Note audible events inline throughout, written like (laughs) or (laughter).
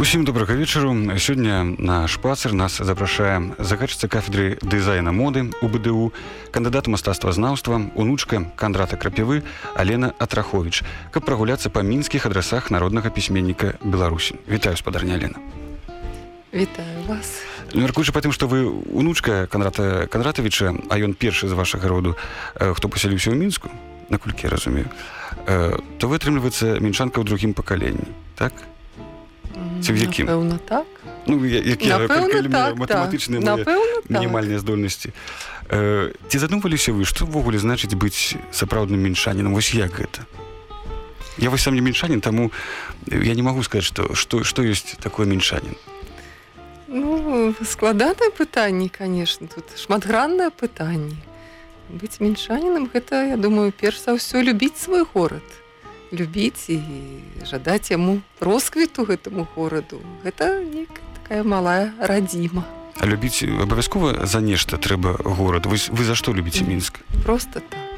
Усім добрага вечару. Сёння на шпацер нас запрашае загадчыца кафедры дызайна моды у БДУ кандыдат мастацтвазнаўства унучка кандрата крапявы Алена Атрахович каб прагуляцца па мінскіх адрасах народнага пісьменніка Беларусі. Вітаю спадарня Алена. Вітаю вас. Мяркуючы па тым што вы унучка кандрата кандратавіча а ён першы з вашага роду хто пасяліўся ў мінску наколькі я разумею то вы атрымліваецца мінчанка ў другім пакаленні так? Ці в якім Напэўна, так. Ну, які Напэўна, так, матэматычныя так. Напэўна, так. мінімальныя здольнасці. Э, ці задумваліся вы што ўвогуле значыць быць сапраўдным мінчанінам? Вось як гэта? Я вось сам не мінчанін таму я не магу сказаць што што што ёсць такое мінчанін. Ну складанае пытанне конечно тут шматграннае пытанне. Быць мінчанінам гэта я думаю перш за ўсё любіць свой горад любіць і жадаць яму росквіту гэтаму гораду. Гэта такая малая радзіма. А любіць абавязкова за нешта трэба горад? Вы, вы за што любіце мінск? Просто так.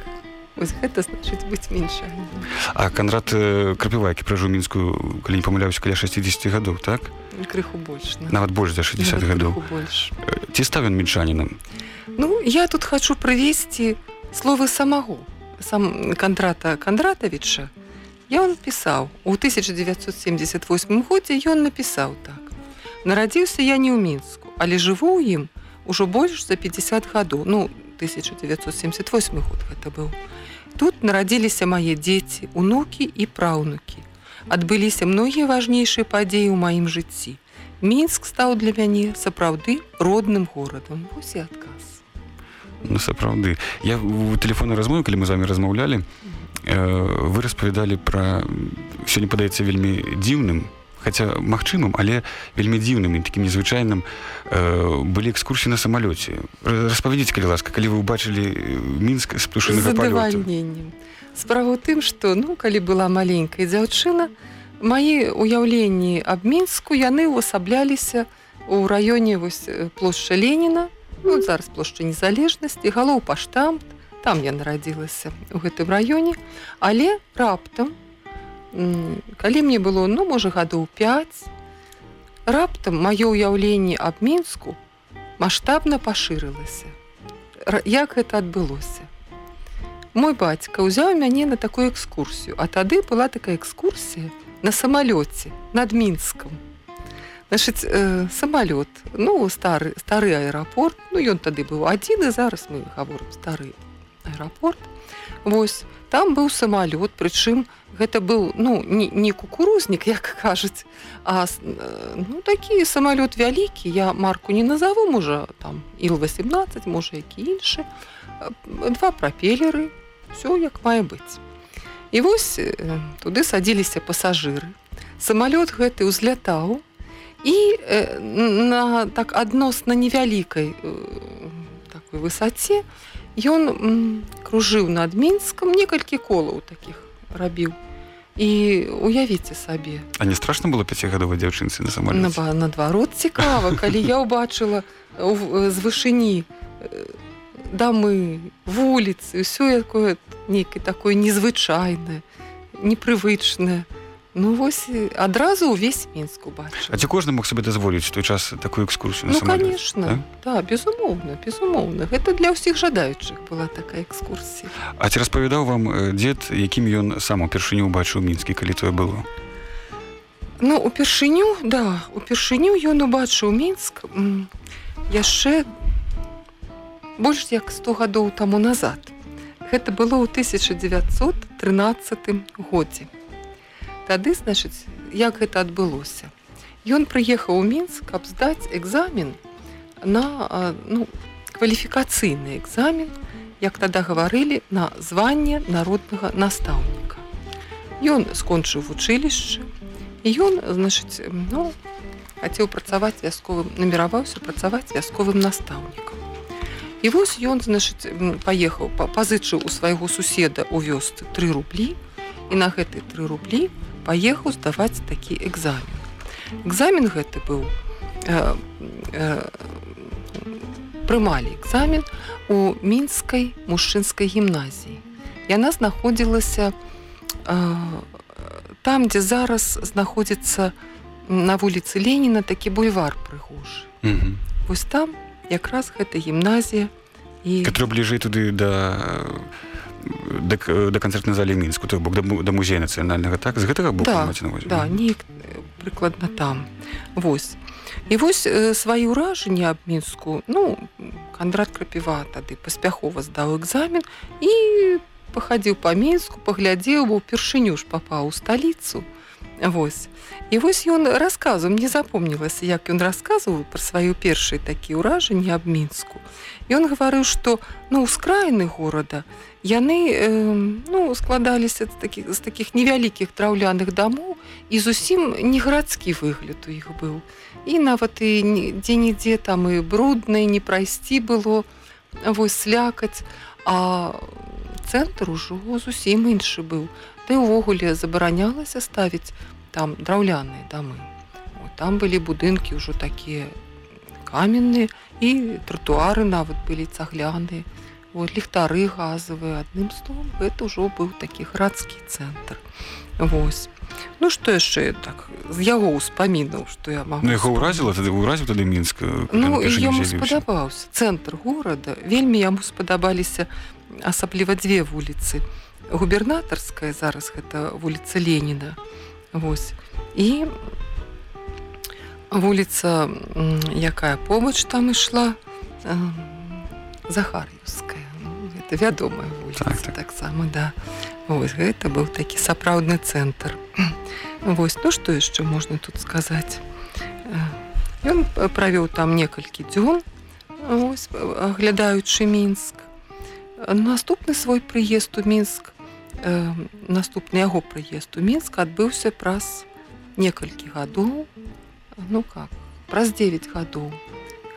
Вось гэта значыць быць менш а канрад крапівайкі пражу мінскую калі не памыляюсь каля 60 гадоў так? Крыху больш нават больш за 60 гадоў. больш. Ці ставен мінчанінам? Ну я тут хочу прывесці словы самого сам кандрата кандратавіча ён пісаў у 1978 годзе ён напісаў так. Нарадзіўся я не ў мінску але жыву ў ім ужо больш за 50 гадоў ну 1978 год гэта быў тут нарадзіліся мае дзеці унукі і праўнукі адбыліся многія важнейшыя падзеі ў маім жыцці мінск стаў для мяне сапраўды родным горадам і адказ ну сапраўды я у телефонной размове калі мы з вами размаўлялі вы распавядалі пра не падаецца вельмі дзіўным хаця магчымым але вельмі дзіўным і такім незвычайным э, былі экскурсіі на самалёце распавядзіць калі ласка калі вы ўбачылі мінск з птушынавальненнем справа ў тым што ну калі была маленькая дзяўчына мае уяўленні аб мінску яны ўвасабляліся у раёне вось плошча Леніна. Ну, зараз плошча незалежнасці галоў паштамт там я нарадзілася у гэтым раёне. Але раптам калі мне было ну можа гадоў 5 раптам маё ўяўленне аб мінску маштабна пашырылася. Як гэта адбылося? Мой бацька ўзяў мяне на такую экскурсію а тады была такая экскурсія на самалёце над мінскам. Значит э, самалёт ну стары стары аэрапорт ну ён тады быў адзін і зараз мы гаворым стары аэрапорт восьось там быў самалёт прычым гэта быў ну не, не кукурузнік (laughs) як кажуць а ну такі самалёт вялікі. Я марку не назову можа там ил-18 можа які іншы. Два прапелеры все як мае быць. І вось туды садзіліся пасажыры. Самалёт гэты ўзлятаў і на так адносна невялікай такой высоце ён кружыў над мінскам некалькі колаў таких рабіў. І уявіце сабе. А не страшно было пяцігадовай дзяўчынцы на сама наадварот цікава калі я ўбачыла з вышыні дамы вуліцы ўсё якое нейкае такое незвычайнае непрывычнае Ну вось адразу ўвесь мінску бачу А ці кожны мог сабе дазволіць той час такую экскурсію ну, конечно. Да? да безумоўна безумоўна. Гэта для ўсіх жадаючых была такая экскурсія. А ці распавядаў вам дзед якім ён сам упершыню убачыў мінскі калі тое было? Ну упершыню да упершыню ён убачыў мінск яшчэ больш як 100 гадоў таму назад. Гэта было ў 1913 годзе тады значыць як гэта адбылося. Ён прыехаў у мінск каб здаць экзамен на ну, кваліфікацыйны экзамен як тада гаварылі на званне народнага настаўніка. Ён скончыў вучылішчы і ён значыць ну, хацеў працаваць вясковым намераваўся працаваць вясковым настаўнікам. І вось ён значыць паехаў па пазычыў у свайго суседа ў вёсцы тры рублі і на гэты тры рублі паехаў здаваць такі экзамен. Экзамен гэты быў э, э, прымалі экзамен у мінскай мужчынскай гімназіі. Яна знаходзілася э, там дзе зараз знаходзіцца на вуліцы Леніна такі бульвар прыгожы. Мгм. вось там якраз гэта гімназія і который бліжэй туды да да, да канцэртнай залі мінску то бок да, да музея нацыянальнага так? З гэтага боку Да, ўвазе? да неяк прыкладна там. Вось. І вось э, свае ўражанні аб мінску. Ну кандрат крапіва тады паспяхова здаў экзамен і пахадзіў па мінску паглядзеў бо ўпершыню ж папаў у сталіцу вось. І вось ён расказу мне запомнілася як ён расказваў пра сваю першыя такі ўражанні аб мінску. Ён гаварыў што ну ускраіны горада яны э, ну складаліся з такіх з такіх невялікіх драўляных дамоў і зусім не гарадскі выгляд у іх быў. І нават і ні- дзе-нідзе там і брудна не прайсці было вось слякаць а цэнтр ужо зусім іншы быў ты ўвогуле забаранялася ставіць там драўляныя дамы. О, там былі будынкі ўжо такія каменныя і тротуары нават былі цагляныя. Вот ліхтары газавыя адным словом гэта ўжо быў такі гарадскі цэнтр. Вось. Ну што яшчэ так з яго ўспамінаў што я магу Ну, яго ўразіла тады ўразіў тады мінск калі Ну яму спадабаўся цэнтр горада. Вельмі яму спадабаліся асабліва дзве вуліцы губернатарская зараз гэта вуліца Леніна. Вось. І вуліца якая побач там ішла м, Захар'евская ну, гэта вядомая вуліца Так, так. таксама да. Вось гэта быў такі сапраўдны цэнтр. (clears throat) Вось ну што яшчэ можна тут сказаць? Э, Ён правёў там некалькі дзён аглядаючы мінск. Наступны свой прыезд у мінск э, наступны яго прыезд у мінск адбыўся праз некалькі гадоў. Ну как праз 9 гадоў.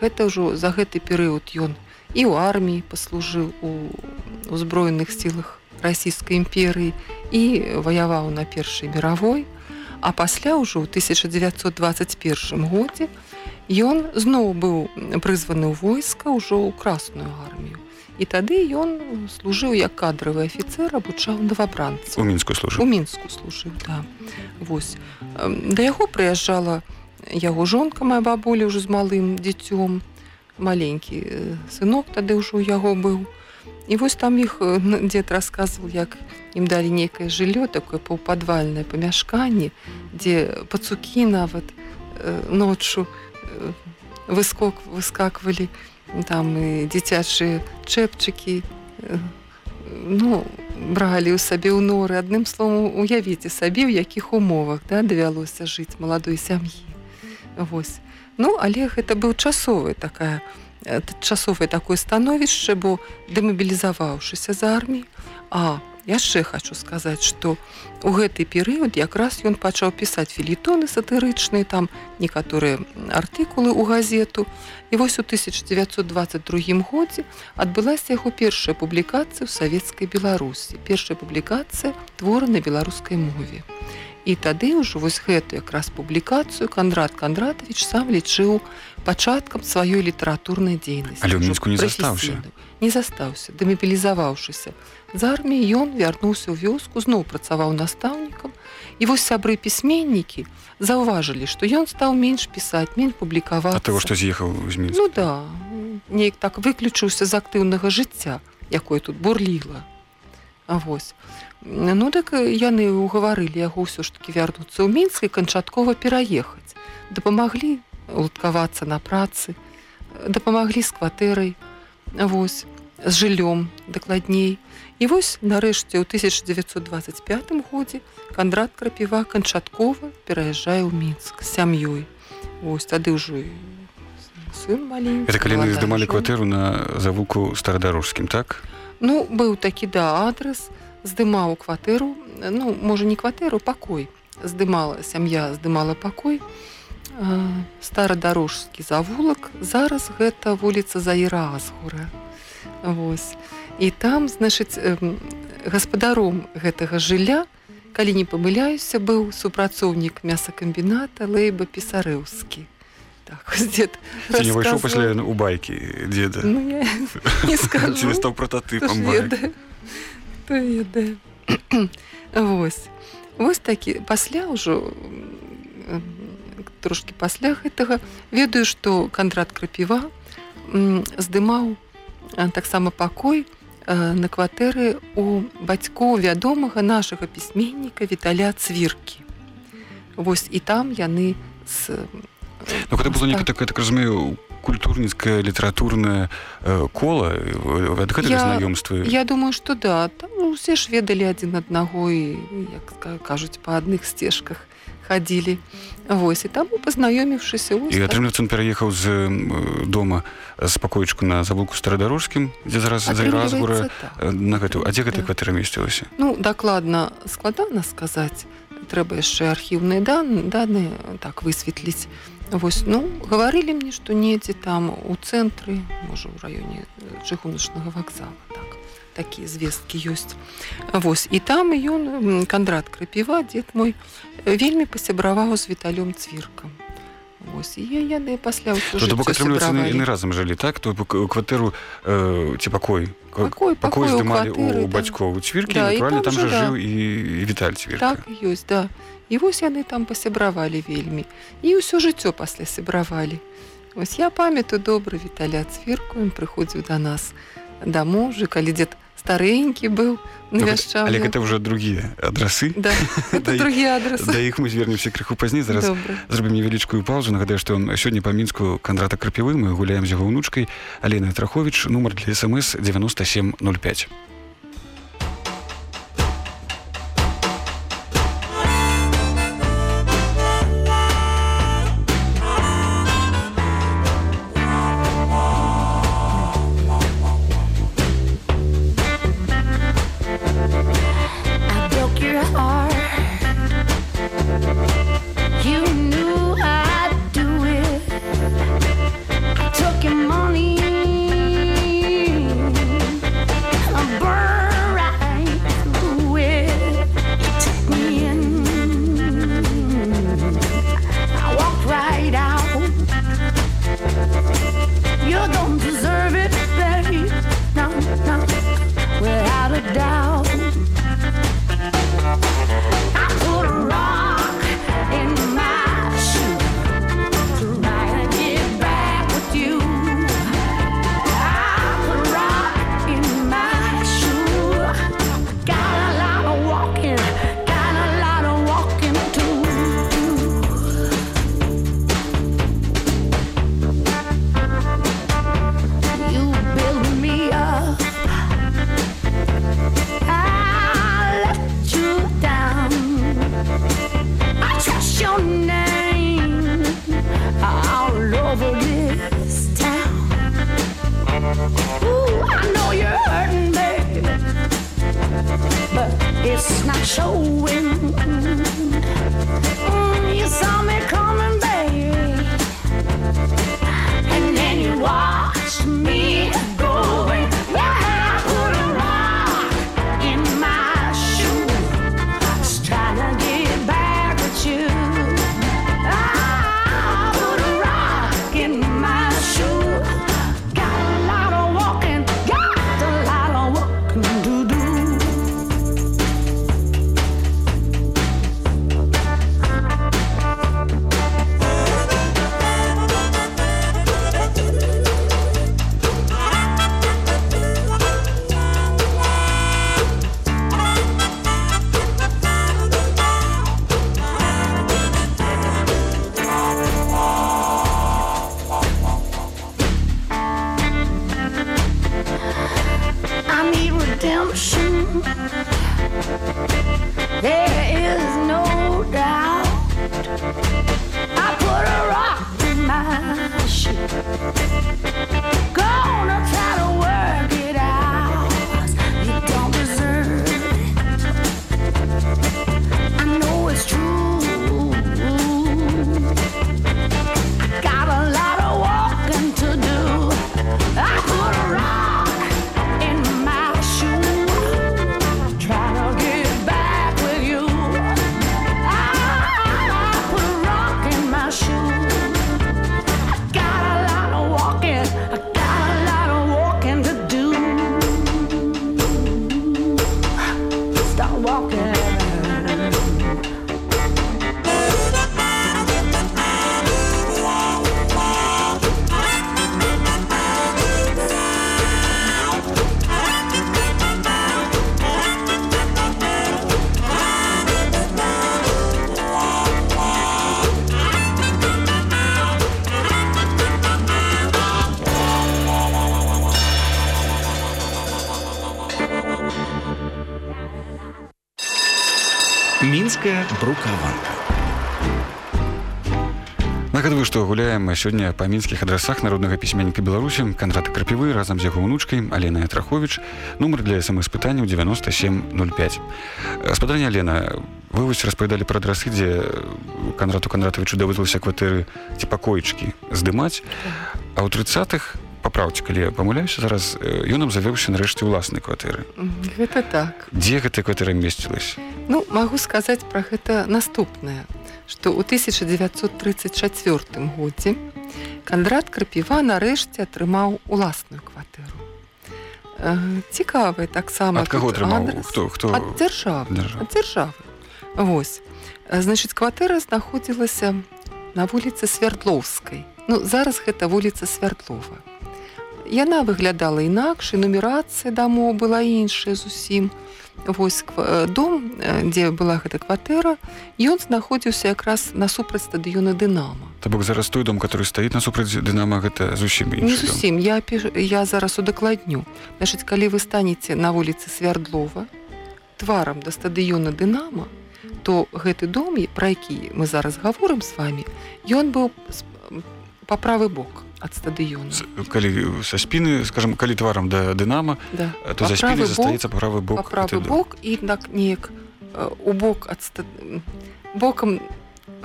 Гэта ўжо за гэты перыяд ён і ў арміі паслужыў у узброеных сілах расійскай імперыі і ваяваў на першай мировой а пасля ўжо ў 1921 годзе ён зноў быў прызваны ў войска ўжо ў красную армію і тады ён служыў як кадравы афіцэр абучаў новабранцаў. У мінску у служыў мінску служыў да. Вось. Да яго прыязджала яго жонка моя бабуля ўжо з малым дзіцём. Маленькі сынок тады ўжо ў яго быў. І вось там іх дзед расказваў як ім далі нейкае жыллё такое паўпадвальнае памяшканне дзе пацукі нават ноччу выскок выскаквалі там і дзіцячыя чэпчыкі ну бралі ў сабе ў норы. Адным словом уявіце сабе ў якіх умовах да давялося жыць маладой сям'і. Вось. Ну але гэта быў часовы такая часовае такое становішча бо дэмабілізаваўшыся з арміі а яшчэ хочу сказаць что у гэты перыяд якраз ён пачаў пісаць філітоны сатырычныя там некаторыя артыкулы ў газету. І вось у 1922 годзе адбылася яго першая публікацыя ў савецкай беларусі першая публікацыя твора на беларускай мове. І тады ўжо вось гэтую якраз публікацыю кандрат кандратович сам лічыў пачаткам сваёй літаратурнай дзейнасці Але Мінску не застаўся. не застаўся дэмабілізаваўшыся з арміі ён вярнуўся ў вёску зноў працаваў настаўнікам і вось сябры пісьменнікі заўважылі што ён стаў менш пісаць менш публікаваць ад таго што з'ехаў з мінска Ну да неяк так выключыўся з актыўнага жыцця якое тут бурліла А вось. Ну так э, яны ўгаварылі яго ўсё ж таки вярнуцца ў мінск і канчаткова пераехаць. Дапамаглі уладкавацца на працы дапамаглі з кватэрай вось з жыллём дакладней і вось нарэшце ў 1925 годзе кандрат крапіва канчаткова пераязджае ў мінск сям'ёй. Вось тады ўжо і сын маленькі это калі яны здымалі кватэру на завуку старадарожскім так? Ну быў такі да адрес здымаў кватэру ну можа не кватэру пакой. Здымала сям'я здымала пакой. Э, старадарожскі завулак зараз гэта вуліца заіра асгура. Вось. І там значыць гаспадаром гэтага жылля калі не памыляюся быў супрацоўнік мясакамбіната лейба пісарэўскі. Так, (laughs) дзед Ці не выйшоў пасля у байкі дзеда? Ну, я не (laughs) скажу. Стаў? Хто ведае (clears throat) вось. Вось такі пасля ўжо м, трошки пасля гэтага. Ведаю што кандрат крапіва здымаў таксама пакой на кватэры у бацькоў вядомага нашага пісьменніка віталя цвіркі. Вось і там яны з Ну, гэта было некае Так. такое, так разумею, культурніцкае літаратурнае э, кола. Ад гэтага Я- знаёмствы? Я думаю, што да, там усе ж ведалі адзін аднаго і як кажуць па адных сцежках хадзілі. Вось і таму пазнаёміўшыся і атрымліваецца ён пераехаў з э, дома з пакоечку на завулку старадарожскім дзе зараз за разгура так. на гэту а дзе гэта Да. кватэра месцілася Ну дакладна складана сказаць трэба яшчэ архіўныя дан даныя так высветліць Вось ну гаварылі мне што недзе там у цэнтры можа ў раёне э, чыгуначнага вакзала так такія звесткі ёсць Вось і там ён кандрат крапіва дзед мой вельмі пасябраваў з віталём цвіркам Вось і яны пасля бок атрымліваецца яны, разам жылі так? То бок у кватэру э, ці пакой Пакой, пакой пакой у здымалі у да. бацькоў цвіркі Да, натуральна там там жа, жа да. жыў і, і віталь цвірка Так ёсць да. І вось яны там пасябравалі вельмі і ўсё жыццё пасля сябравалі Вось я памятаю добра віталя цвірку ён прыходзіў да нас дамоў уже калі дзед старэнькі быў Ну, навяшчаў але гэта ўжо другія адрасы да, (laughs) Да это і- другі адрес да іх мы звернемся крыху пазней зараз зробім невялічкую паузу. Нагадаю што сёння па мінску кандрата крапівы мы гуляем з яго ўнучкай Алена Трахович нумар для смс 9705 што гуляем сёння па мінскіх адрасах народнага пісьменніка Беларусі кандрата крапівы разам з яго ўнучкай Алена Ятрахович нумар для смс пытанняў 9705 спадарня Лена вы вось распавядалі пра адрасы дзе канрату канратавічу даводзілася кватэры ці пакоечкі здымаць. А ў тридцатых папраўце калі я памыляюся зараз э, ён абзавёўся нарэшце ўласнай кватэры. Гэта так. дзе гэтая кватэра месцілась Ну, магу сказаць пра гэта наступнае, што ў 1934 годзе Кандрат Крапіва нарэшце атрымаў уласную кватэру. Э, Цікавы таксама каго хто хто? Дзяржавы. Ад дзяржавы. Вось. Э, значыць кватэра знаходзілася на вуліцы свярдлоўскай Ну зараз гэта вуліца свярдлова Яна выглядала інакш і нумерацыя дамоў была іншая зусім. Вось э, дом э, дзе была гэта кватэра ён знаходзіўся якраз насупраць стадыёна дынама То бок зараз той дом который стаіць насупраць дынама гэта зусім Не зусім. Я піш... я зараз удакладню. Значыць калі вы станеце на вуліцы свярдлова тварам да стадыёна дынама то гэты дом пра які мы зараз гаворым з вами ён быў с- па правы бок ад стадыёна калі са спіны скажем калі тварам да дынама да. то Па за спіны застаецца правы бок па правы дом. бок і так неяк э, у бок ад ста... м, бокам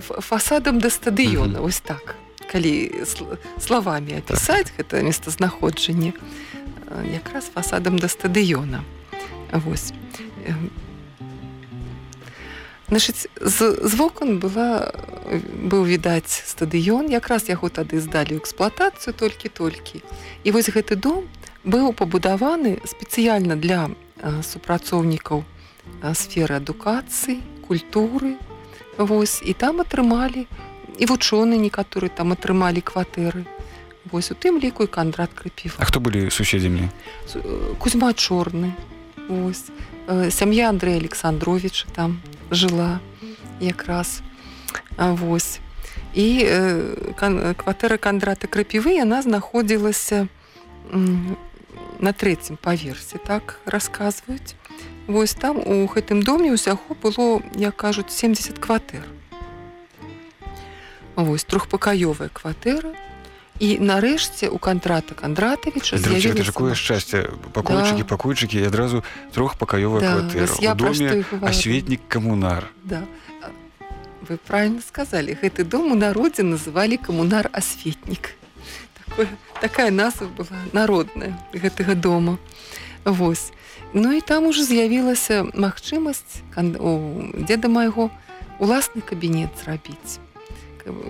фасадам да стадыёна Мгм. ось так калі сл- словамі апісаць гэта месцазнаходжанне э, якраз фасадам да стадыёна Вось Эм, Значыць, з, з вокон была быў відаць стадыён якраз яго тады здалі эксплуатацыю толькі-толькі. І вось гэты дом быў пабудаваны спецыяльна для супрацоўнікаў сферы адукацыі культуры. Вось і там атрымалі і вучоны некаторы там атрымалі кватэры. Вось у тым ліку і кандрат крапіва А хто былі суседзямі э, Кузьма чорны. Ось Э, сям'я Андрэя Александровича там жыла якраз. А, вось. І э, кватэра кандрата крапівы яна знаходзілася на трэцім паверсе так расказваюць. Вось там у гэтым доме ўсяго было як кажуць 70 кватэр. Вось трохпакаёвая кватэра і нарэшце у кандрата кандратавіча такое шчасце пакойчыкі Да. пакойчыкі і адразу трохпакаёвая Да, кватэра я доме асветнік камунар Да. Вы правильно сказали. Гэты дом у народзе называлі камунар асветнік. Такое, такая назва была народная гэтага дома. Вось. Ну і там уже з'явілася магчымасць у дзеда майго уласны кабінет зрабіць.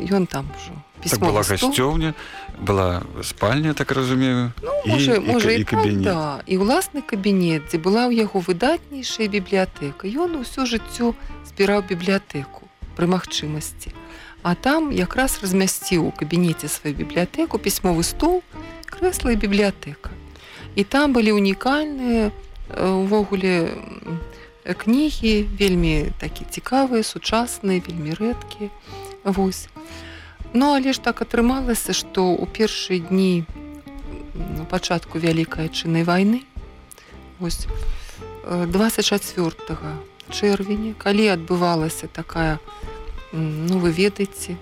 Ён там ужо так была пісьмовы гасцёўня была спальня так разумею Ну, можа, і, можа, і, і, кабінет да. і ўласны кабінет, дзе была ў яго выдатнейшая бібліятэка. Ён усё жыццё збіраў бібліятэку пры магчымасці. А там якраз размясціў у кабінеце сваю бібліятэку пісьмовы стол, крэсла і бібліятэка. І там былі унікальныя э, увогуле кнігі, вельмі такі цікавыя, сучасныя, вельмі рэдкія. Вось. Ну але ж так атрымалася, што ў першыя дні пачатку вялікай адчыннай вайны ось э, 24 чэрвеня калі адбывалася такая ну вы ведаеце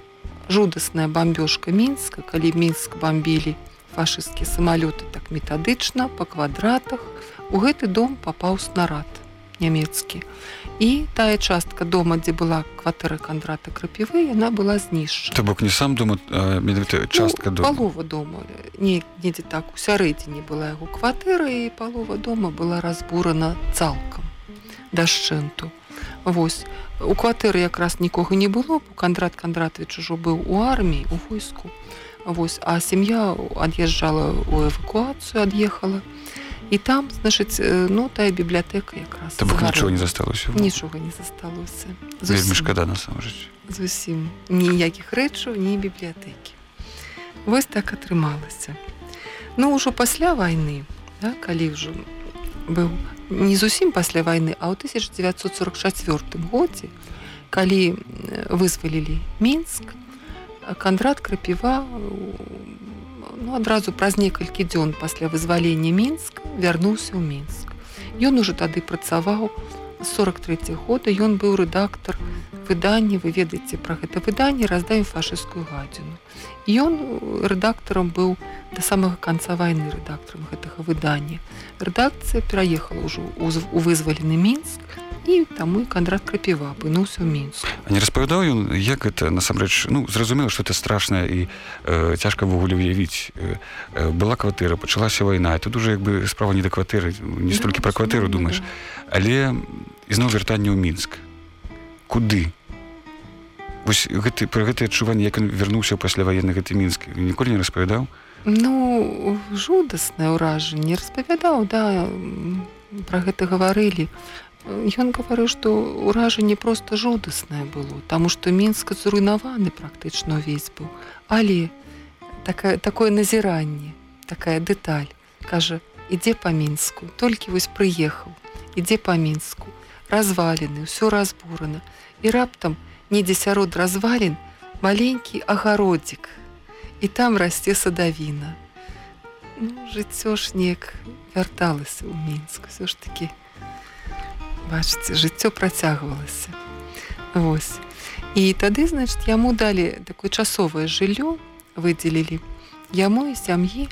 жудасная бамбёжка мінска калі мінск бамбілі фашысцкія самалёты так метадычна па квадратах у гэты дом папаў снарад нямецкі. І тая частка дома дзе была кватэра кандрата крапівы яна была знішчана. То бок не сам дома а менавіта частка ну, дома? палова дома. Не недзе так у сярэдзіне была яго кватэра і палова дома была разбурана цалкам дашчэнту. Вось. У кватэры якраз нікога не было кандрат кандратович ужо быў у арміі у войску. Вось. А сям'я ад'язджала у эвакуацыю ад'ехала. і там значыць э, ну тая бібліятэка якраз то бок нічого не засталося нічога не засталося вельмі Зусім шкада насамрэч зусім ніякіх рэчаў ні бібліятэкі вось так атрымалася ну ўжо пасля вайны да, калі ўжо быў не зусім пасля вайны а ў 1944 годзе калі м, вызвалілі мінск кандрат крапіва ну, адразу праз некалькі дзён пасля вызвалення мінска вярнуўся ў мінск Ён ужо тады працаваў з 43 года ён быў рэдактор выдання вы ведаеце пра гэта выданне раздаем фашыстскую гадзіну ён э, рэдактарам быў да самага канца вайны рэдактарам гэтага выдання рэдакцыя пераехала ўжо ў вызвалены мінск і таму і кандрат крапіва апынуўся ў мінску А не распавядаў ён як гэта насамрэч ну зразумела што это страшна і э, цяжка ввогуле уявіць э, э, была кватэра пачалася вайна і тут уже як бы справа не да кватэры не Да, столькі пра кватэру думаеш. да. але ізноў вяртанне ў мінск. Куды? Вось гэты пра гэтае адчуванне як ён вярнуўся пасля ваенны гэты мінск ніколі не распавядаў? Ну жудаснае ўражанне распавядаў да м, пра гэта гаварылі Ён гаварыў што ўражанне проста жудаснае было таму што мінска зруйнаваны практычна ўвесь быў але такая такое назіранне такая дэталь кажа ідзе па мінску толькі вось прыехаў ідзе па мінску разваліны ўсё разбурана і раптам недзе сярод развалін маленькі агародзік і там расце садавіна ну, жыццё ж неяк вярталася ў мінск все ж таки бачыце жыццё працягвалася. Вось. І тады значит яму далі такое часовае жыллё выдзелілі яму і сям'і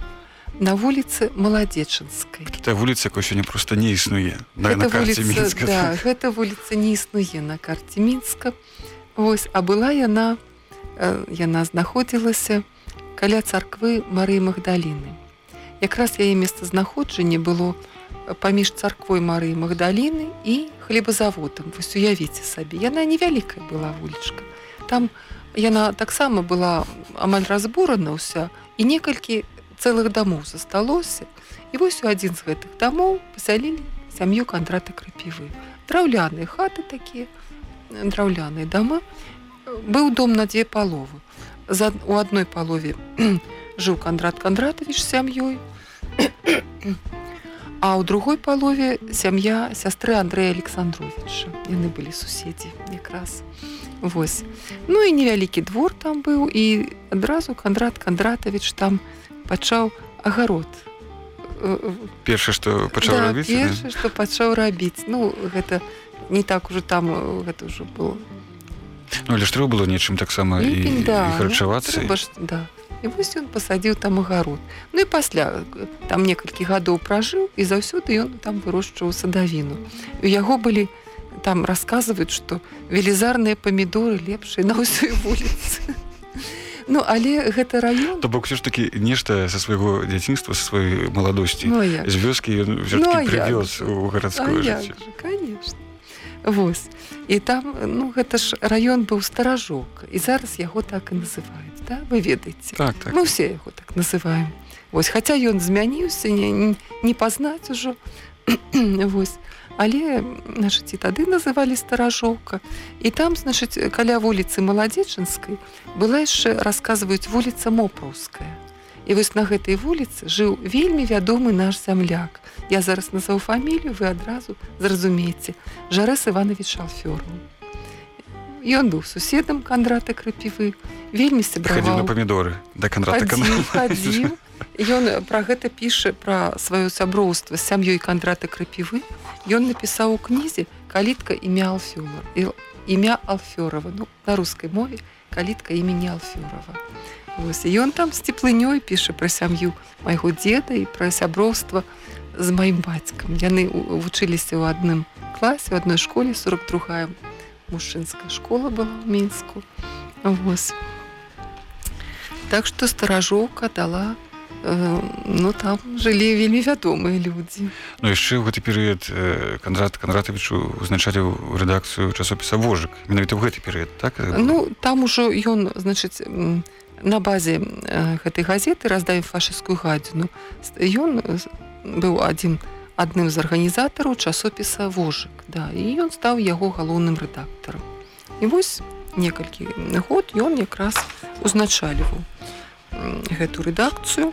на вуліцы маладзечанскай Та вуліца якой сёння просто не існуе на, на Гэта карце вуліца, мінска да, гэта вуліца не існуе на карце мінска. Вось а была яна яна знаходзілася каля царквы Марыі Магдаліны. Якраз яе месцазнаходжанне было э, паміж царквой Марыі Магдаліны і хлебазаводам вось уявіце сабе яна невялікая была вулічка. Там яна таксама была амаль разбурана ўся і некалькі цэлых дамоў засталося. І вось у адзін з гэтых дамоў пасялілі сям'ю кандрата крапівы. Драўляныя хаты такія драўляныя дамы. Быў дом на дзве паловы. За у адной палове (clears throat) жыў кандрат кандратавіч з сям'ёй а ў другой палове сям'я сястры Андрэя александровича. Яны былі суседзі якраз. Вось. Ну і невялікі двор там быў і адразу кандрат кандратавіч там пачаў агарод Э, э, першае што пачаў да, рабіць першае што пачаў рабіць. Ну гэта не так ужо там э, гэта ўжо было. Ну, але ж трэба было нечым таксама і, Ліпень, і харчавацца трэба ж, да. І вось ён пасадзіў там агарод Ну і пасля там некалькі гадоў пражыў і заўсёды ён там вырошчваў садавіну у яго былі там расказваюць што велізарныя памідоры лепшыя на ўсёй вуліцы (laughs) Ну але гэта раён то бок все ж таки нешта са свайго дзяцінства са сваёй маладосці. Ну, з вёскі Ну, прывёз у гарадское конечно. Вось і там ну гэта ж раён быў старажок і зараз яго так і называюць да? вы ведаеце так так. Мы ўсе яго так называем. Вось хаця ён змяніўся не, не, пазнаць ужо Вось але значыць, і тады называлі старажоўка і там значыць каля вуліцы маладзечанскай была яшчэ расказваюць вуліца мопраўская і вось на гэтай вуліцы жыў вельмі вядомы наш зямляк я зараз назову фамілію вы адразу зразумееце жарэс иванович алфёру ён быў суседам кандрата крапівы вельмі хадзіў на сябраваў памідоры да кандрата хадзіў. Ён пра гэта піша пра сваё сяброўства сям'ёй кандрата крапівы. Ён напісаў у кнізе калітка імя Алфёра і імя Алфёрова ну, на рускай мове калітка імені Алфёрова. Вось, ён там з цеплынёй піша пра сям'ю майго дзеда і пра сяброўства з маім бацькам. Яны вучыліся ў адным класе у адной школе 42 мужчынская школа была ў мінску. Вось. Так што старажоўка дала э, ну там жылі вельмі вядомыя людзі. Ну яшчэ ў гэты перыяд э, кандрат канратавічу узначалі ў рэдакцыю часопіса вожык менавіта ў гэты перыяд так Ну там ужо ён значыць на базе э, гэтай газеты раздаем фашыскую гадзіну. Ён э, быў адзін адным з арганізатараў часопіса вожык да і ён стаў яго галоўным рэдактарам. І вось некалькі год ён якраз узначальваў м, гэту рэдакцыю.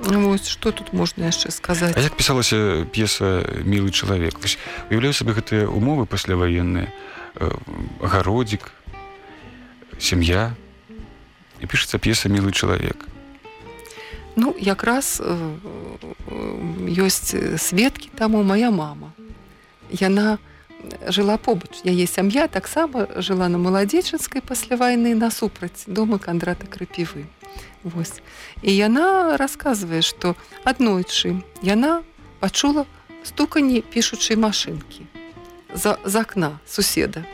Вось што тут можна яшчэ сказаць. А як пісалася п'еса мілы чалавек уяўляю сабе гэтыя умовы пасляваенныя э, агародзік сям'я і пішацца п'еса мілы чалавек Ну, якраз ёсць сведкі таму моя мама. Яна жыла побач яе сям'я таксама жыла на маладзечанскай пасля вайны насупраць дома кандрата крапівы. Вось. І яна расказвае што аднойчы яна пачула стуканне пішучай машынкі за з акна суседа.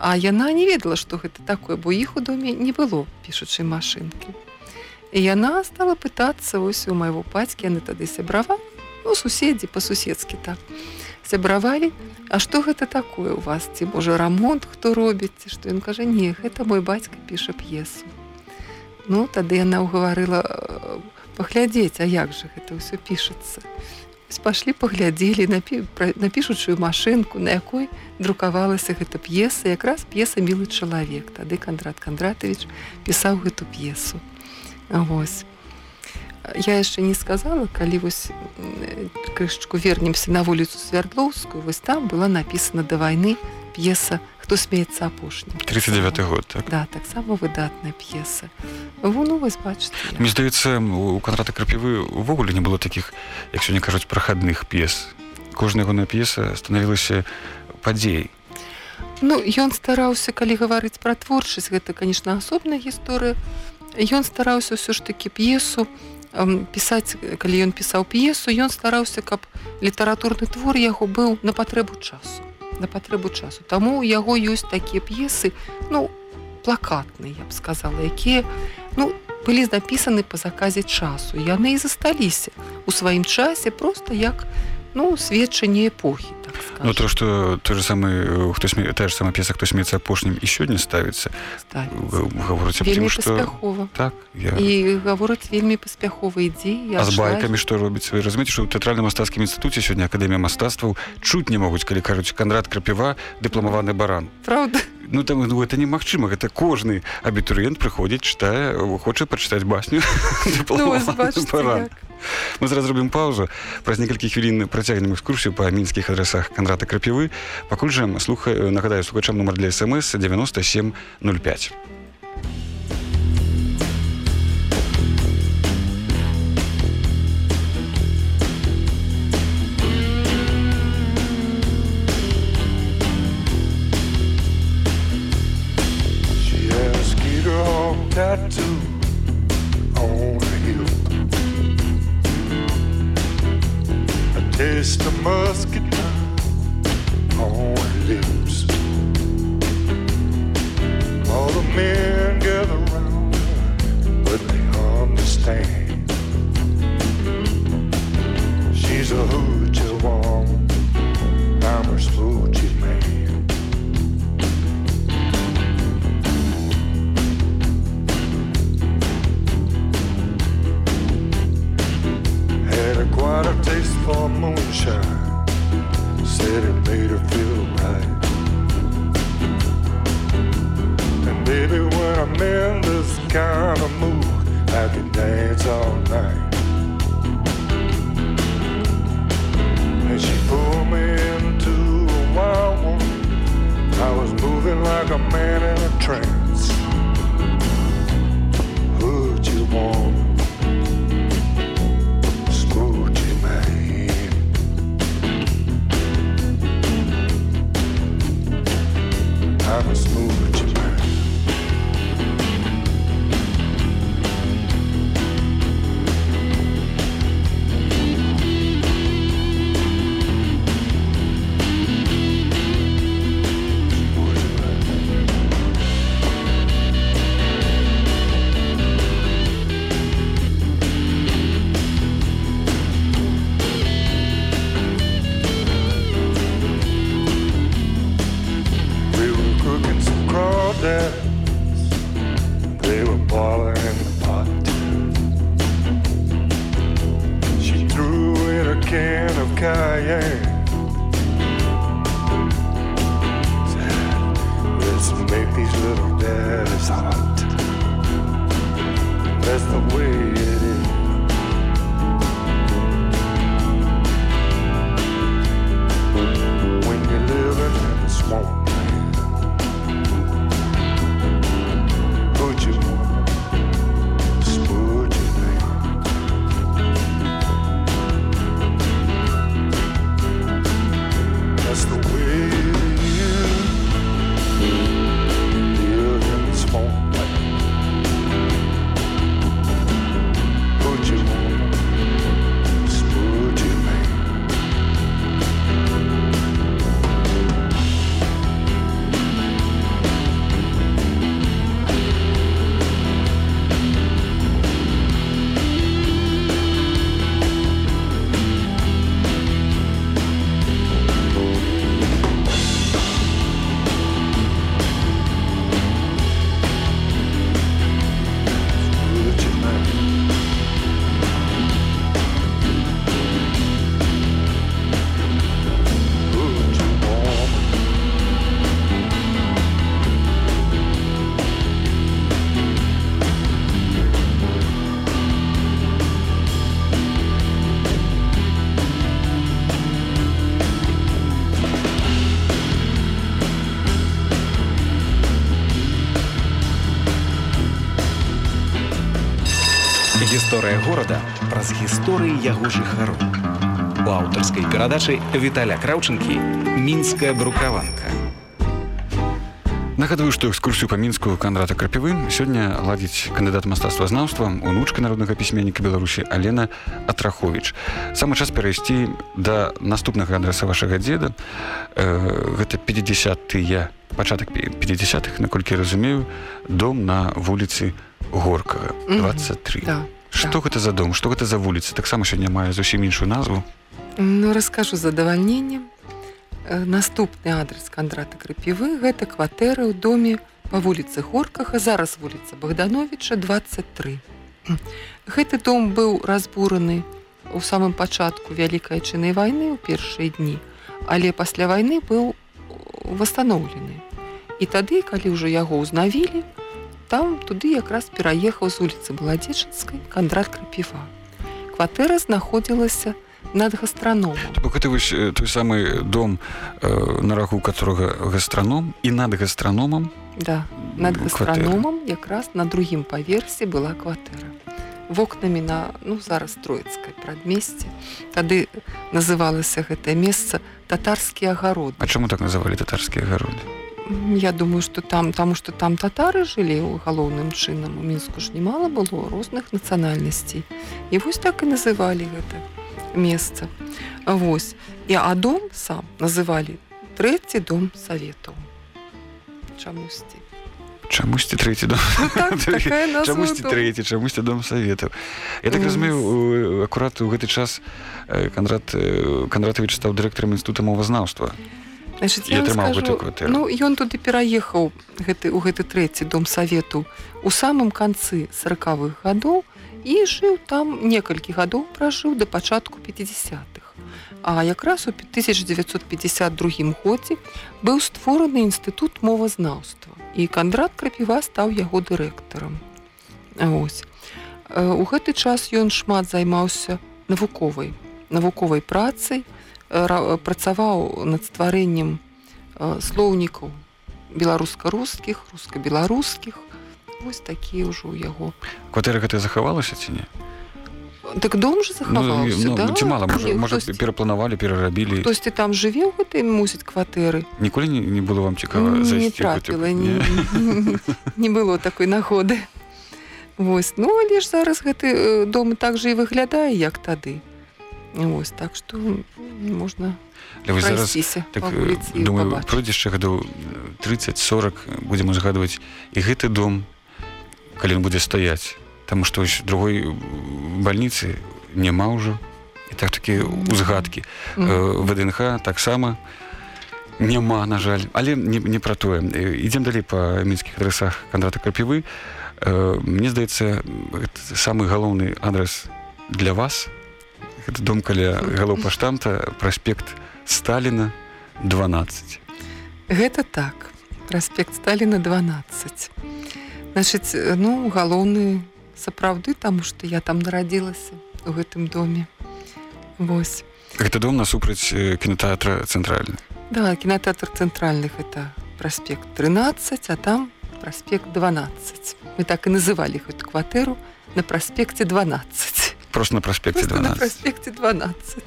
А яна не ведала што гэта такое бо іх у доме не было пішучай машынкі і яна стала пытацца вось у майго бацькі яны тады сябрава ну суседзі па-суседскі так сябравалі А што гэта такое у вас? Ці можа рамонт хто робіць што ён кажа не гэта мой бацька піша п'есу Ну тады яна ўгаварыла э, паглядзець А як жа гэта ўсё пішацца пашлі паглядзелі напі, на пішучую машынку на якой друкавалася гэта п'еса якраз п'еса мілы чалавек тады кандрат кандратович пісаў гэту п'есу Вось я яшчэ не сказала калі вось м, крышачку вернемся на вуліцу свярдлоўскую вось там была напісана да вайны п'еса хто смеецца апошнім 39 год так? Да таксама выдатная п'еса ну вось бачыце. Мне здаецца у кантрата крапівы увогуле не было такіх як сёння кажуць прахадных п'ес. Кожная ягоная п'еса станавілася падзеяй. Ну ён стараўся калі гаварыць пра творчасць гэта конечно асобная гісторыя ён стараўся ўсё ж такі п'есу пісаць калі ён пісаў п'есу ён стараўся каб літаратурны твор яго быў на патрэбу часу на патрэбу часу. Таму у яго ёсць такія п'есы ну плакатныя я б сказала якія ну былі напісаны па заказе часу. Яны і засталіся у сваім часе просто як ну сведчанне эпохі так Ну скажем, то што той же самы э, хто сме тая ж сама п'еса хто смеецца апошнім і сёння ставіцца ставіцца. гаворыць аб тым вельмі што паспяхова так я і гавораць вельмі паспяхова ідзе А з байкамі што робіць вы разумееце што ў тэатральным мастацкім інстытуце сёння акадэмія мастацтваў чуць не могуць калі кажуць кандрат крапіва дыпламаваны баран Праўда ну там ну, это немагчыма гэта кожны абітурыент прыходзіць чытае хоча пачытаць басню (laughs) ну, вось «Дыпламаваны бачыце, баран». як. Мы зараз зробім паузу. Праз некалькі хвілін працягнем экскурсію па мінскіх адрасах кандрата крапівы пакуль жа слухаю нагадаю слухачам нумар для смс 9705 taste of musket on lips. All the men gather round but they understand. She's a hoochie woman, I'm her smoochie Had quite a taste for moonshine. Said it made her feel right. And baby, when I'm in this kind of mood, I can dance all night. And she pulled me into a wild one. I was moving like a man in a trance. Of cayenne. Let's make these little daddies hot. That's the way it is. When you're living in the swamp горада праз гісторыі яго жыхароў. У аўтарскай перадачы Віталя Краўчынкі мінская брукаванка. Нагадаю, што экскурсію па мінску кандрата крапівы сёння ладзіць кандыдат мастацтвазнаўства унучка народнага пісьменніка беларусі алена атрахович самы час перайсці да наступнага адрэса вашага дзеда э, гэта 50 тыя пачатак 50-х наколькі я разумею дом на вуліцы горкага Мгм. 23 Да. Што гэта за дом што гэта за вуліца таксама сёння мае зусім іншую назву Ну раскажу задавальненнем. Э, Наступны адрес кандрата крапівы гэта кватэры ў доме па вуліцы Горкаха, зараз вуліца Богдановича 23. Гэты дом быў разбураны ў самым пачатку вялікай чынай вайны ў першыя дні, але пасля вайны быў восстановлены. І тады, калі ўжо яго ўзнавілі, там туды якраз пераехаў з вуліцы Баладзечынскай кандрат крапіва. Кватэра знаходзілася над гастраномом. бок гэта вось э, той самы дом э, на раху которого гастраном і над гастраномам Да, над гастраномам якраз на другім паверсе была кватэра. Вокнамі на ну зараз троіцкай прадмесце. Тады называлася гэтае месца татарскі агарод. А чаму так называлі татарскія гароды Я думаю, што там таму што там татары жылі ў галоўным чынам. У мінску ж немало было розных нацыянальнасцей. І вось так і называлі гэта месца. Вось. І а дом сам называлі трэці дом саветаў. Чамусьці. чамусьці трэці дом Ну, так, чамусьці трэці (laughs) чамусьці дом саветаў Я так разумею акурат у гэты час кандрат э, кандратавіч стаў дырэктарам інститута мовазнаўства Значит, І я атрымаў гэтую кватэру. Ну, ён туды пераехаў гэты, у гэты трэці дом савету у самым канцы сорокавых гадоў і жыў там некалькі гадоў пражыў да пачатку 50-х. А якраз у 1952 годзе быў створаны інстытут мовазнаўства і кандрат крапіва стаў яго дырэктарам. Ось. Э, У гэты час ён шмат займаўся навуковай навуковай працай, ра- працаваў над стварэннем э, слоўнікаў беларуска-рускіх, руска-беларускіх. Вось такія ўжо ў яго. кватэра гэта захавалася ці не Так дом же захаваўся, да? ці мала (laughs) можа, можа перапланавалі перарабілі Хтосьці там жыве ў гэтай мусіць кватэры. ніколі не, не было вам цікава не трапіла Не? (laughs) не, было такой нагоды Вось ну але ж зараз гэты э, дом так жа і выглядае як тады Вось так што можна Але зараз прайсціся так па вуліцы і думаю пройдзе яшчэ гадоў 30-40 будзем узгадваць і гэты дом калі ён будзе стаяць Таму што другой бальніцы няма ўжо і так такі узгадкі Мгм. Э, ВДНХ таксама няма на жаль. Але не, не пра тое ідзем далей па мінскіх адресах кандрата крапівы Мне здаецца самы галоўны адрес для вас гэта дом каля галоўпаштамта праспект Сталіна 12 Гэта так. Праспект Сталіна 12 Значыць ну галоўны сапраўды таму што я там нарадзілася у гэтым доме. Вось. Гэта дом насупраць э, кінотэатра цэнтральны Да кінотэатр цэнтральных это праспект 13 а там праспект 12 мы так і называлі гэту кватэру на праспекце 12 просто на праспекце Просто на 12 праспекце 12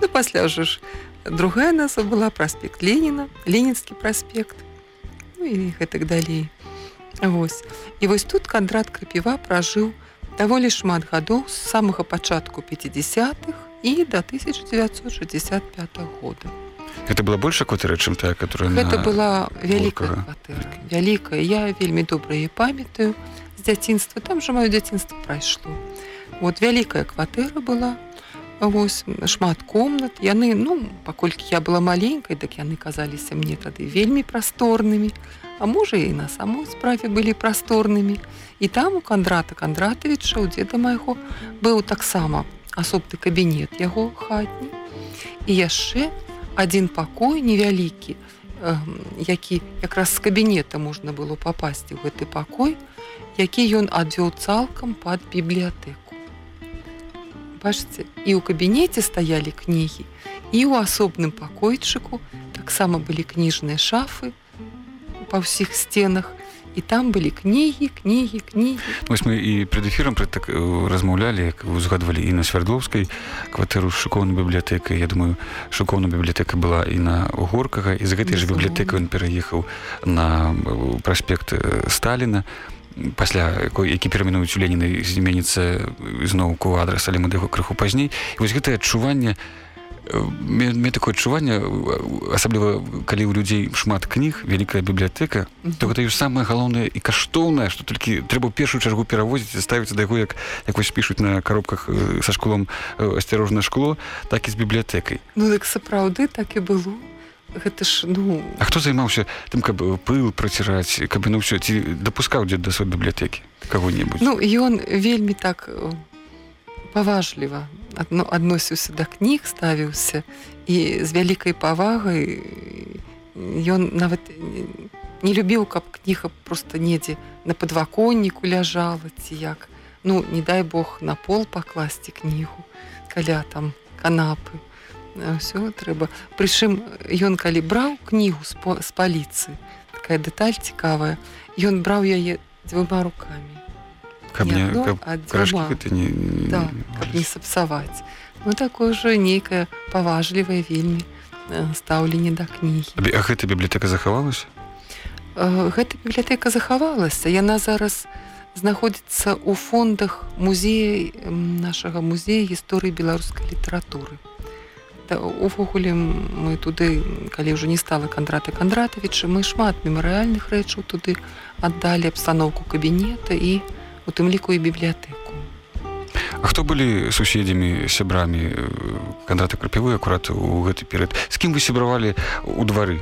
ну пасля ўжо ж другая назва была праспект Леніна ленінскі праспект ну і гэтак далей Вось і вось тут кандрат крапіва пражыў даволі шмат гадоў з самага пачатку 50-х і до 1965 года. Гэта была больше кватэра чым тая которая Гэта на... была вялікая Горкага. кватэра вялікая я вельмі добра яе памятаю з дзяцінства там жа маё дзяцінства прайшло вот вялікая кватэра была вось шмат комнат. Яны ну паколькі я была маленькай дык яны казаліся мне тады вельмі прасторнымі а можа і на самой справе былі прасторнымі і там у кандрата кандратавіча у дзеда майго быў таксама асобны кабінет яго хатні і яшчэ адзін пакой невялікі які якраз з кабінета можна было папасці ў гэты пакой які ён адвёў цалкам пад бібліятэку бачце і ў кабінеце стаялі кнігі і ў асобным пакойчыку таксама былі кніжныя шафы па ўсіх сценах і там былі кнігі кнігі кнігі Вось мы і перед эфірам пред так э, размаўлялі як узгадвалі і на свярдлоўскай кватэру з шыкоўнай бібліятэкай я думаю шыкоўная бібліятэка была і на горкага і за гэтай Безумоўна. бібліятэкай ён пераехаў на э, праспект э, Сталіна пасля які перамінуюць у Леніна і зменіцца зноўку адрас але мы да яго крыху пазней. І вось гэтае адчуванне мне, мне такое адчуванне э, асабліва калі ў людзей шмат кніг вялікая бібліятэка то гэта ж самае галоўнае і каштоўнае што толькі трэба першую чаргу перавозіць і ставіць да яго як як вось пішуць на каробках э, са шклом э, асцярожна шкло так і з бібліятэкай. Ну так сапраўды так і было гэта ж ну А хто займаўся тым каб э, пыл праціраць каб ну ўсё ці дапускаў дзе да сваёй бібліятэкі кого-небудзь? Ну ён вельмі так э, паважліва адно адносіўся да кніг ставіўся і з вялікай павагай ён нават не- любіў каб кніга просто недзе на падваконніку ляжала ці як. Ну не дай бог на пол пакласці кнігу каля там канапы все трэба прычым ён калі браў кнігу з по- з паліцы такая дэталь цікавая ён браў яе дзвюма руками каб не не каб гэта не, не, Да, каб не сапсаваць. Ну такое ўжо нейкае паважлівае вельмі э, стаўленне да кнігі. А гэта бібліятэка захавалася Э, Гэта бібліятэка захавалася. Яна зараз знаходзіцца ў фондах музея нашага музея гісторыі беларускай літаратуры. Увогуле мы туды калі ўжо не стала кандрата кандратавіча мы шмат мемарыяльных рэчаў туды аддалі абстаноўку кабінета і у тым ліку і бібліятэку хто былі суседзямі сябрамі кандрата крапявы акурат у гэты перыяд? З кім вы сябравалі у двары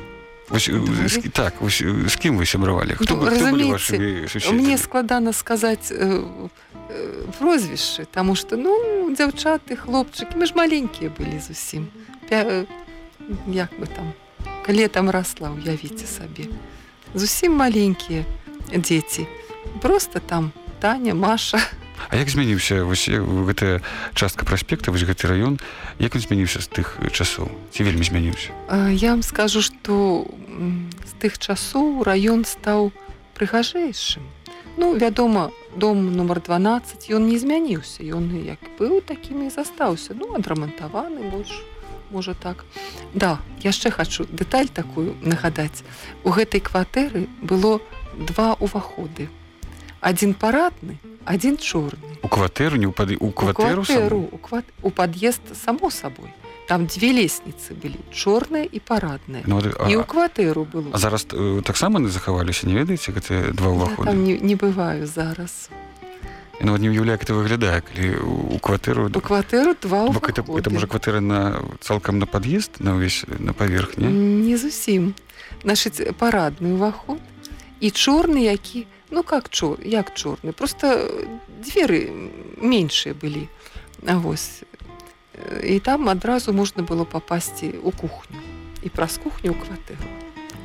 Вось, з, так вось, з кім вы сябравалі хто, Ну, хто былі вашымі суседзямі? Мне складана сказаць э, э, прозвішчы, таму што ну дзяўчаты, хлопчыкі, мы ж маленькія былі зусім. Пя... э, як бы там калі там расла, уявіце сабе. Зусім маленькія дзеці. Просто там Таня, Маша. А як змяніўся вось гэтая частка праспекта вось гэты раён як ён змяніўся з тых часоў ці вельмі змяніўся Я вам скажу, што з тых часоў раён стаў прыгажэйшым. Ну, вядома, дом нумар 12 ён не змяніўся. Ён як быў такім і застаўся. Ну, адрамантаваны больш можа так. Да, яшчэ хачу дэталь такую нагадаць. У гэтай кватэры было два ўваходы. Адзін парадны, адзін чорны. у кватэру не ў пады у кватэру у, кватэру, у, кват... у пад'езд само сабой. Там дзве лесніцы былі чорная і парадная. Ну, а, І ў кватэру было. а зараз э, таксама не захаваліся не ведаеце гэтыя два ўваходы там не, не бываю зараз. Нават не ўяўляю это выглядае калі у кватэру У кватэру два Бок это, это можа кватэра на цалкам на пад'езд на ўвесь на паверхні не зусім. Значыць парадны ўваход і чорны які ну как чор як чорны. Просто дзверы меншыя былі. А вось і там адразу можна было папасці у кухню. І праз кухню ў кватэру.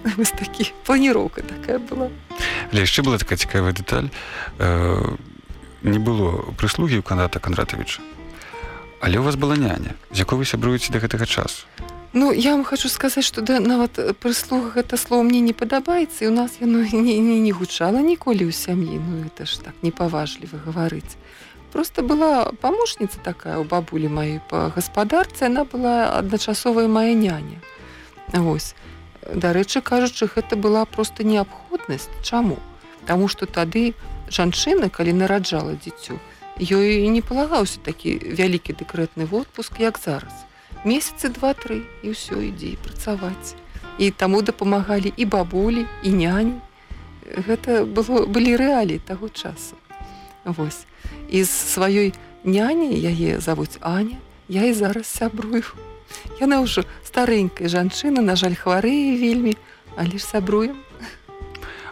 (laughs) Вось такі планіроўка такая была. Але яшчэ была такая цікавая дэталь. Э, не было прыслугі ў каната кандратавіча але у вас была няня з якой вы сябруеце да гэтага часу Ну я вам хочу сказаць што да нават прыслуга гэта слово мне не падабаецца і у нас яно не, не, не гучала ніколі ў сям'і Ну это ж так непаважліва гаварыць просто была памочніца такая у бабулі маёй па гаспадарцы она была адначасовая моя няня. Вось дарэчы кажучы гэта была просто неабходнасць чаму? Таму што тады жанчына калі нараджала дзіцю ёй не палагаўся такі вялікі дэкрэтны водпуск як зараз месяцы два-тры і ўсё ідзе працаваць і таму дапамагалі і бабулі і нянь. Гэта было былі рэаліі таго часу. Вось. І з сваёй няняй яе завуць Аня я і зараз сябрую. Яна ўжо старэнькая жанчына на жаль хварэе вельмі але ж сябруем.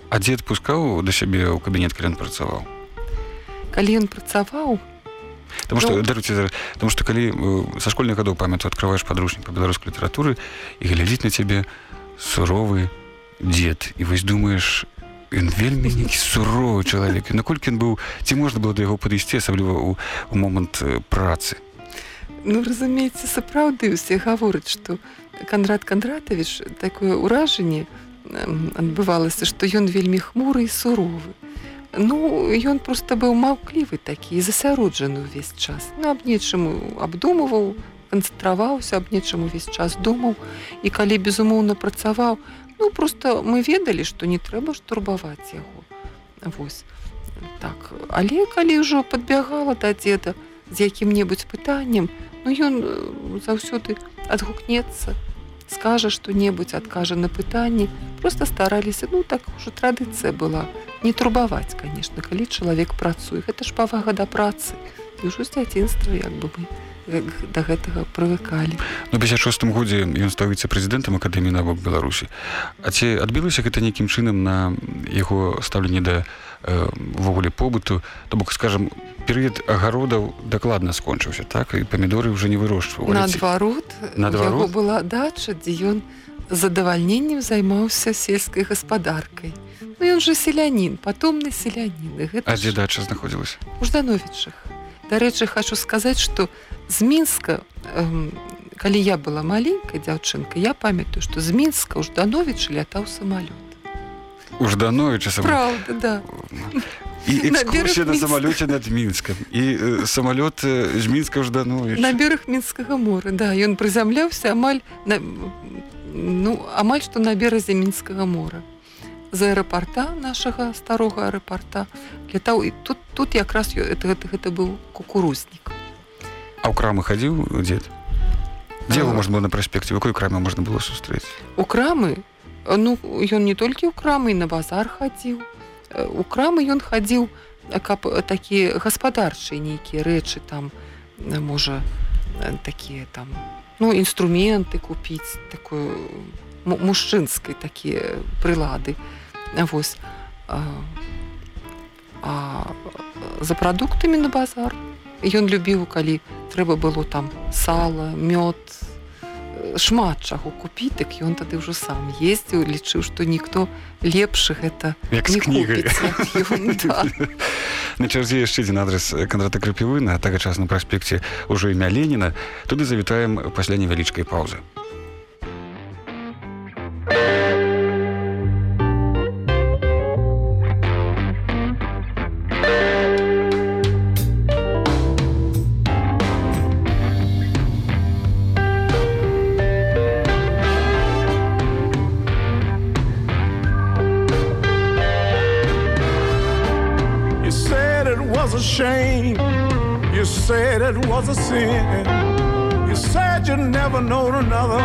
А дзе адпускаў да сябе ў кабінет калі ён працаваў? Калі ён працаваў Таму што Ну. даруйце потому што калі са школьных гадоў памятаю открываеш падручнік па беларускай літаратуры і глядзіць на цябе суровы дзед і вось думаеш ён вельмі нейкі суровы чалавек наколькі ён быў ці можна было да яго падысці асабліва ў, у момант э, працы? Ну разумееце сапраўды усе гавораць што кандрат кандратавіч такое ўражанне адбывалася што ён вельмі хмуры і суровы ну ён просто быў маўклівы такі засяроджаны ўвесь час. Ну аб нечым абдумываў канцэнтраваўся аб нечым увесь час думаў. І калі безумоўна працаваў ну просто мы ведалі што не трэба ж турбаваць яго. Вось так. Але калі ўжо падбягала да дзеда з якім-небудзь пытаннем ну ён э, заўсёды адгукнецца скажа што-небудзь адкажа на пытанні просто стараліся ну так ужо традыцыя была. Не турбаваць конечно калі чалавек працуе гэта ж павага да працы. І ўжо з дзяцінства як бы мы да гэтага прывыкалі Ну, 56 годзе ён стаў віцэ-прэзідэнтам акадэміі навук беларусі А ці адбілася гэта нейкім чынам на яго стаўленне да э, ввогуле побыту то бок скажем перыяд агародаў дакладна скончыўся так? І памідоры ўжо не вырошчваў. Наадварот Наадварот? была дача дзе ён задавальненнем займаўся сельскай гаспадаркай. Ну ён же селянін патомны селянін гэта А дзе дача знаходзілася? у ждановічах дарэчы хочу сказаць что з мінска эм, калі я была маленькай дзяўчынка я памятаю что з мінска ў ждановічы лятаў самалёт у ждановича сам... правда да. На экскурсія бераг на Мінска. самалёце над мінскам і э, самалёт э, з мінска ў жданович на бераг мінскага мора да. Ён прызямляўся амаль на ну амаль што на беразе мінскага мора з аэрапорта нашага старога аэрапорта летаў і тут тут якраз ё- это, гэта, гэта быў кукурузнік А ў крамы хадзіў дзед дзе его А. можна было на праспекце у якой краме можна было сустрэць у крамы ну ён не толькі ў крамы на базар хадзіў Э, у крамы ён хадзіў э, каб э, такія гаспадарчыя нейкія рэчы там э, можа э, такія там ну інструменты купіць такую му- мужчынскай такія прылады вось а, а за прадуктамі на базар. Ён любіў калі трэба было там сала мёд э, шмат чаго купіць так ён тады ўжо сам ездзіў лічыў што ніхто лепшы гэта як не (laughs) да. на чарзе яшчэ адзін адрес кандрата крапівы на тагачасным праспекце ўжо імя Леніна. Туды завітаем пасля невялічкай паўзы. You shame. You said it was a sin. You said you'd never known another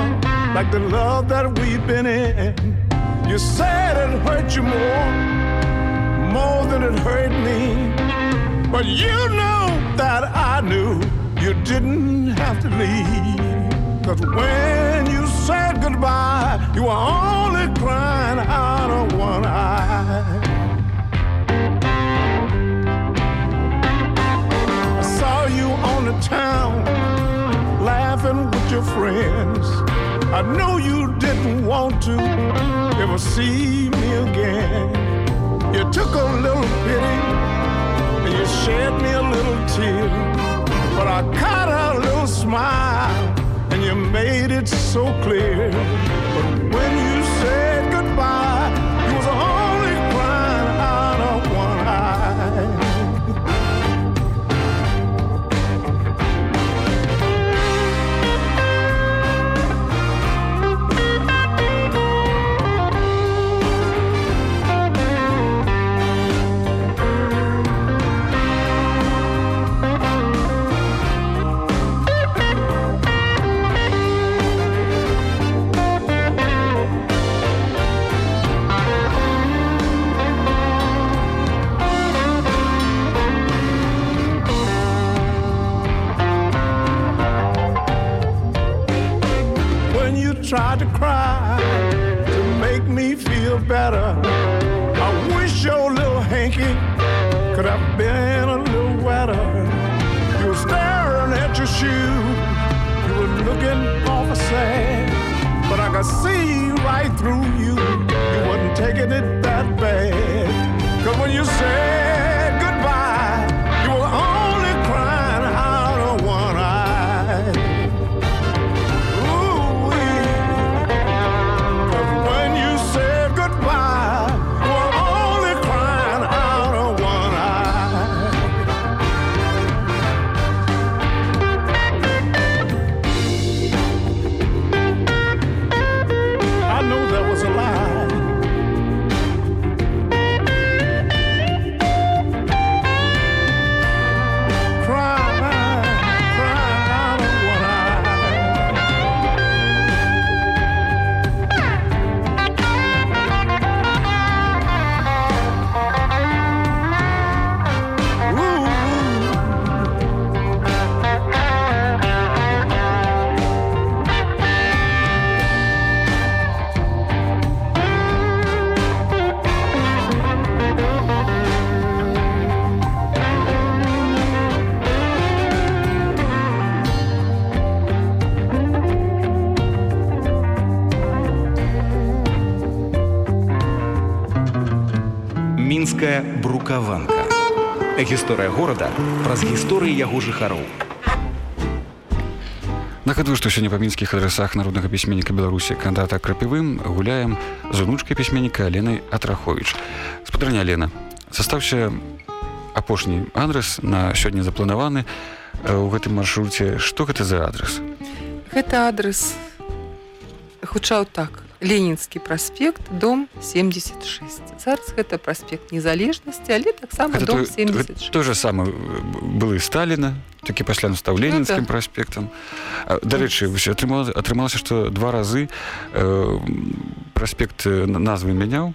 like the love that we've been in. You said it hurt you more, more than it hurt me. But you know that I knew you didn't have to leave. Cause when you said goodbye, you were only crying out of one eye. On the town laughing with your friends. I know you didn't want to ever see me again. You took a little pity and you shed me a little tear. But I caught a little smile and you made it so clear. But when tried to cry to make me feel better. I wish your little hanky could have been a little wetter. You were staring at your shoe, you were looking awful sad. But I could see right through you, you wasn't taking it that bad. Гісторыя горада праз гісторыі яго жыхароў Нагадую, што сёння па мінскіх адрасах народнага пісьменніка Беларусі кандата крапівым гуляем з унучкай пісьменніка Аленай Атраховіч. Спадарня Лена, застаўся апошні адрес на сёння запланаваны у гэтым маршруце. Што гэта за адрес? Гэта адрес гучаў так ленінскі праспект дом 76 зараз гэта праспект незалежнасці але таксама Гэта дом той, 76 той же самы э, былы Сталіна, такі пасля ленінскім Ну, да. праспектам. А, Дарэчы, атрымалася, атрымалася, што два разы э, праспект э, на- назвы мяняў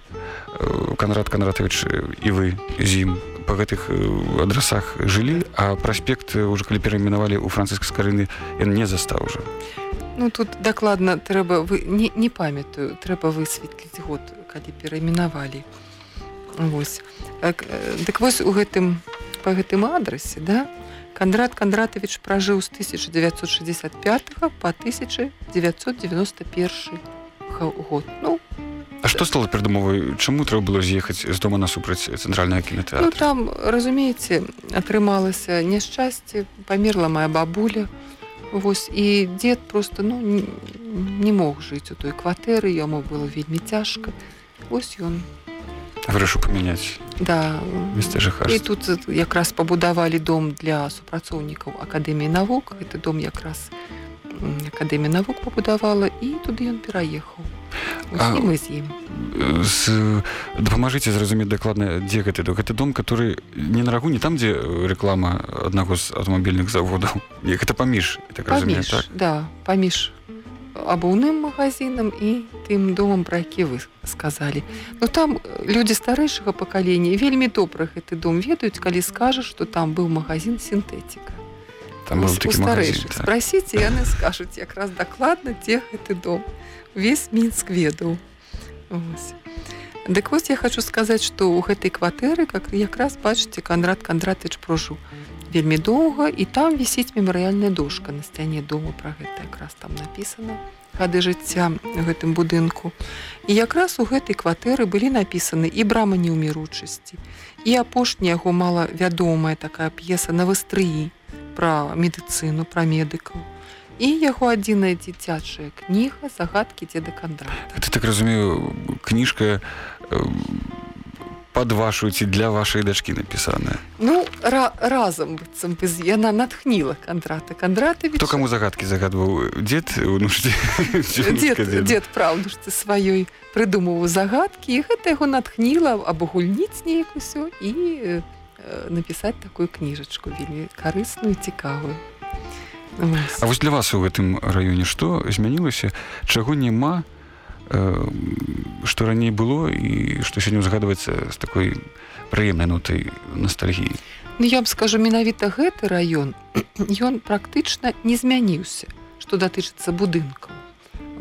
э, Канрад Канратович э, і вы з ім па гэтых э, адрасах жылі, а праспект э, уже калі перайменавалі ў францыска скарыны ён не застаў уже. Ну тут дакладна трэба вы не, не памятаю трэба высветліць год калі перайменавалі Вось так, дык вось у гэтым по гэтым адрасе да Кандрат Кандратович пражыў з 1965 по 1991 га- год ну А што стала перадумовай, чаму трэба было з'ехаць з дома насупраць цэнтральнага Ну кінотэатра? там, разумееце, атрымалася няшчасце, памерла моя бабуля. Вось і дзед просто ну, не, мог жыць у той кватэры, яму было вельмі цяжка. Вось ён. Вырашыў памяняць Да. месца І жыхарства. тут якраз пабудавалі дом для супрацоўнікаў акадэміі навук. Гэты дом якраз м, акадэмія навук пабудавала і туды ён пераехаў. Мы з ім. з дапамажыце зразумець дакладна дзе гэты дом гэта дом который не на рагу не там дзе реклама аднаго з аўтамабільных заводаў як гэта паміж так разумею так да, паміж абуўным магазинам і тым домам пра які вы сказалі Ну там людзі старэйшага пакалення вельмі добра гэты дом ведаюць калі скажаш што там быў магазин сінтэтика там быў у такі магазин старэйшых так. спросіце яны скажуць якраз дакладна дзе гэты дом весь мінск ведаў Вось. Дык вось я хочу сказаць што ў гэтай кватэры как якраз бачыце канрад кандратович прожыў вельмі доўга і там вісіць мемарыяльная дошка на сцяне дома пра гэта якраз там написано. Гады жыцця гэтым будынку і якраз у гэтай кватэры былі напісаны і брама неўміручасці і апошняя яго мала вядомая такая п'еса на выстрыі пра медыцыну пра медыкаў. І яго адзіная дзіцячая кніга загадкі дзеда кандрата Гэта так разумею кніжка э, пад вашу ці для вашай дачкі напісаная? Ну ра разам быццам бы з- яна натхніла кандрата. Кандратович хто каму загадкі загадваў? Дзед унучці (laughs) дзед, дзед праўду ж ты сваёй прыдумаў загадкі і гэта яго натхніла абагульніць неяк усё і э, напісаць такую кніжачку вельмі карысную цікавую. А вось для вас у гэтым раёне што змянілася? Чаго няма э, што раней было і што сёння узгадваецца з такой прыемнай нотай ностальгіі Ну я вам скажу менавіта гэты раён (clears throat) ён практычна не змяніўся што датычыцца будынкаў.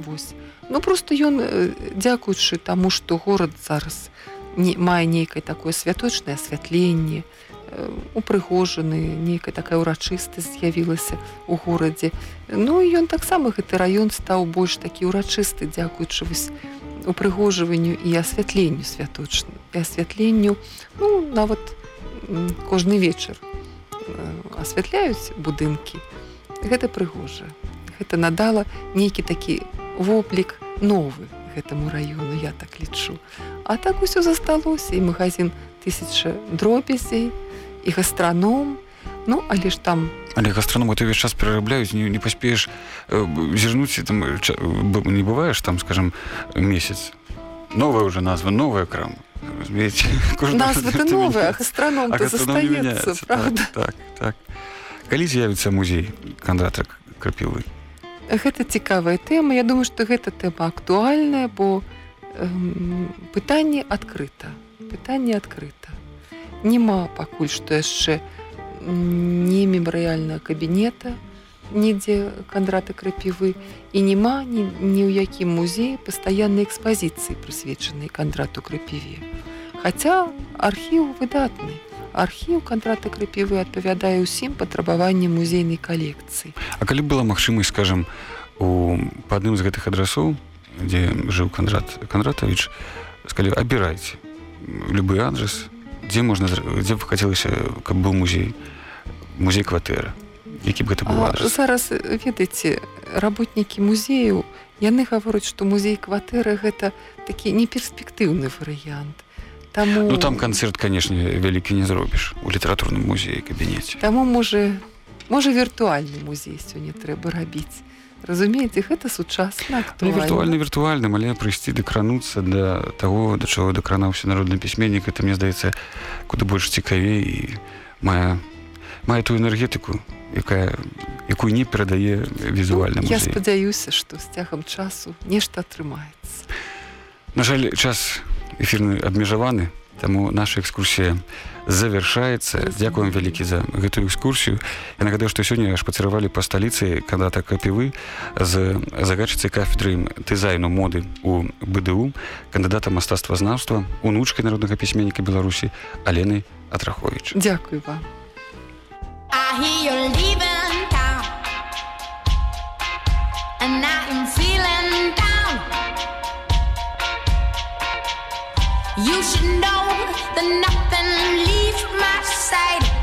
Вось. Ну просто ён э, дзякуючы таму што горад зараз не мае нейкае такое святочнае асвятленне э, упрыгожаны нейкая такая ўрачыстасць з'явілася у горадзе. Ну і ён таксама гэты раён стаў больш такі ўрачысты дзякуючы вось упрыгожванню і асвятленню святочным і асвятленню. Ну нават кожны вечар э, асвятляюць будынкі. Гэта прыгожа. Гэта надала нейкі такі воплік новы гэтаму раёну я так лічу а так усё засталося і магазин тысяча дробязей і гастраном ну але ж там але гастраному ты ўвесь час перарабляюць не, не паспееш э, зірнуць там э, не бываеш там скажем месяц. Новая уже назва новая крама. Разумееце назва ты новая гастраном гастраном застаецца правда так, так, так. калі з'явіцца музей кандата крапілы Гэта цікавая тэма. Я думаю, што гэта тэма актуальная, бо эм, пытанне адкрыта. Пытанне адкрыта. Нема пакуль што яшчэ не мемарыяльнага кабінета, нідзе кандрата крапівы і няма ні, ні ў якім музеі пастаяннай экспазіцыі, прысвечанай кандрату крапіве. Хаця архіў выдатны. Архіў кандрата крапівы адпавядае ўсім патрабаванням музейнай калекцыі. А калі была магчымасць скажем у па адным з гэтых адрасоў дзе жыў кандрат кандратович сказалі абірайце любы адрес дзе можна дзе б хацелася каб быў музей музей кватэры які б гэта быў А, адрес зараз э, ведаеце работнікі музею яны гавораць што музей кватэры гэта такі неперспектыўны варыянт Таму ну там канцэрт канешне вялікі не зробіш у літаратурным музеі кабінеце Таму можа можа віртуальны музей сёння трэба рабіць разумееце гэта сучасна Ну, актуальна віртуальны віртуальным але прыйсці дакрануцца да таго да чаго дакранаўся народны пісьменнік это мне здаецца куды больш цікавей і мае мае ту энергетыку якая якую не перадае візуальна Ну, я спадзяюся што з цягам часу нешта атрымаецца На жаль час эфірны абмежаваны. Таму наша экскурсія завяршаецца. Дзякуем вялікі за гэтую экскурсію. Я нагадаю што сёння шпацыравалі па сталіцы кандата капівы з загадчыцай кафедры дызайну моды у бДУ кандыдата мастацтвазнаўства унучкай народнага пісьменніка беларусі алены атрахович Дякую вам You should know that nothing leaves my side.